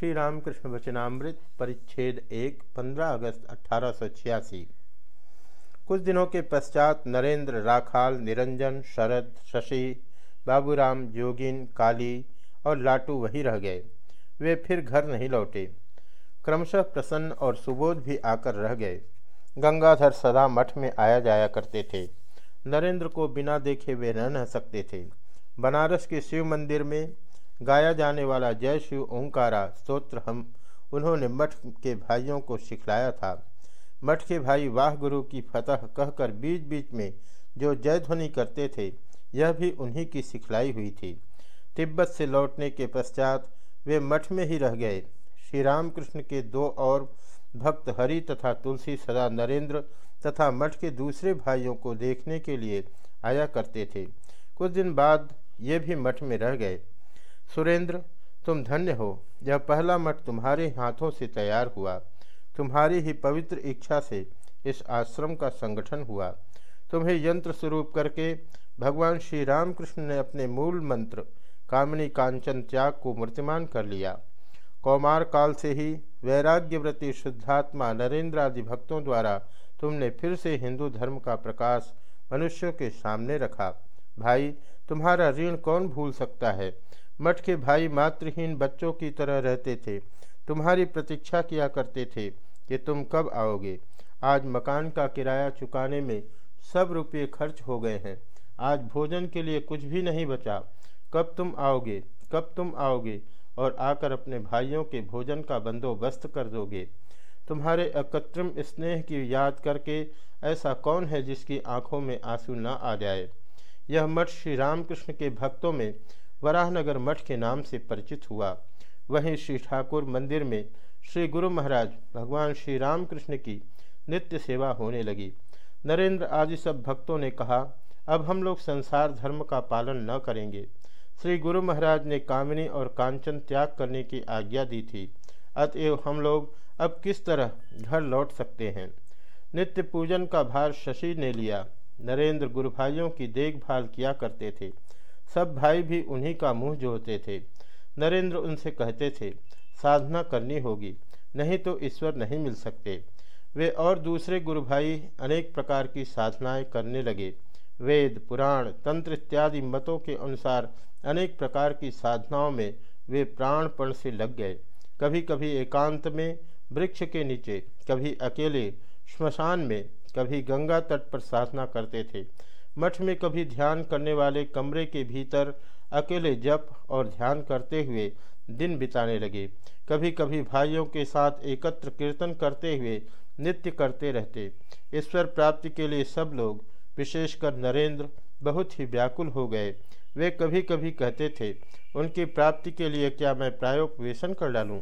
श्री रामकृष्ण वचनामृत परिच्छेद एक, पंद्रह अगस्त अठारह सौ छियासी। कुछ दिनों के पश्चात नरेंद्र, राखाल, निरंजन, शरद, शशि, बाबूराम, जोगिन, काली और लाटू वहीं रह गए। वे फिर घर नहीं लौटे। क्रमशः प्रसन्न और सुबोध भी आकर रह गए। गंगाधर सदा मठ में आया जाया करते थे। नरेंद्र को बिना देखे वे रह सकते थे। बनारस के शिव मंदिर में गाया जाने वाला जय शिव ओंकारा स्तोत्र हम उन्होंने मठ के भाइयों को सिखलाया था। मठ के भाई वाह गुरु की फतह कहकर बीच बीच में जो जय ध्वनि करते थे, यह भी उन्हीं की सिखलाई हुई थी। तिब्बत से लौटने के पश्चात वे मठ में ही रह गए। श्री रामकृष्ण के दो और भक्त हरि तथा तुलसी सदा नरेंद्र तथा मठ के दूसरे भाइयों को देखने के लिए आया करते थे। कुछ दिन बाद ये भी मठ में रह गए। सुरेंद्र, तुम धन्य हो। यह पहला मठ तुम्हारे हाथों से तैयार हुआ। तुम्हारी ही पवित्र इच्छा से इस आश्रम का संगठन हुआ। तुम्हें यंत्र स्वरूप करके भगवान श्री रामकृष्ण ने अपने मूल मंत्र, कामिनी कांचन त्याग को मूर्तिमान कर लिया। कौमार काल से ही वैराग्यव्रति शुद्धात्मा नरेंद्र आदि भक्तों द्वारा तुमने फिर से हिंदू धर्म का प्रकाश मनुष्यों के सामने रखा। भाई, तुम्हारा ऋण कौन भूल सकता है? मठ के भाई मातृहीन बच्चों की तरह रहते थे। तुम्हारी प्रतीक्षा किया करते थे कि तुम कब आओगे। आज मकान का किराया चुकाने में सब रुपये खर्च हो गए हैं। आज भोजन के लिए कुछ भी नहीं बचा। कब तुम आओगे, कब तुम आओगे और आकर अपने भाइयों के भोजन का बंदोबस्त कर दोगे। तुम्हारे अकत्रम स्नेह की याद करके ऐसा कौन है जिसकी आँखों में आँसू न आ जाए? यह मठ श्री रामकृष्ण के भक्तों में वराहनगर मठ के नाम से परिचित हुआ। वहीं श्री ठाकुर मंदिर में श्री गुरु महाराज भगवान श्री रामकृष्ण की नित्य सेवा होने लगी। नरेंद्र आदि सब भक्तों ने कहा, अब हम लोग संसार धर्म का पालन न करेंगे श्री गुरु महाराज ने कामिनी और कांचन त्याग करने की आज्ञा दी थी। अतएव हम लोग अब किस तरह घर लौट सकते हैं? नित्य पूजन का भार शशि ने लिया। नरेंद्र गुरु भाइयों की देखभाल किया करते थे। सब भाई भी उन्हीं का मुँह जोड़ते थे। नरेंद्र उनसे कहते थे, साधना करनी होगी, नहीं तो ईश्वर नहीं मिल सकते। वे और दूसरे गुरु भाई अनेक प्रकार की साधनाएँ करने लगे। वेद, पुराण, तंत्र इत्यादि मतों के अनुसार अनेक प्रकार की साधनाओं में वे प्राणपण से लग गए। कभी कभी एकांत में, वृक्ष के नीचे, कभी अकेले, श्मशान में, कभी गंगा तट पर साधना करते थे। मठ में कभी ध्यान करने वाले कमरे के भीतर अकेले जप और ध्यान करते हुए दिन बिताने लगे। कभी कभी भाइयों के साथ एकत्र कीर्तन करते हुए नित्य करते रहते। ईश्वर प्राप्ति के लिए सब लोग, विशेषकर नरेंद्र, बहुत ही व्याकुल हो गए। वे कभी कभी कहते थे, उनकी प्राप्ति के लिए क्या मैं प्रायोपवेशन कर डालूँ?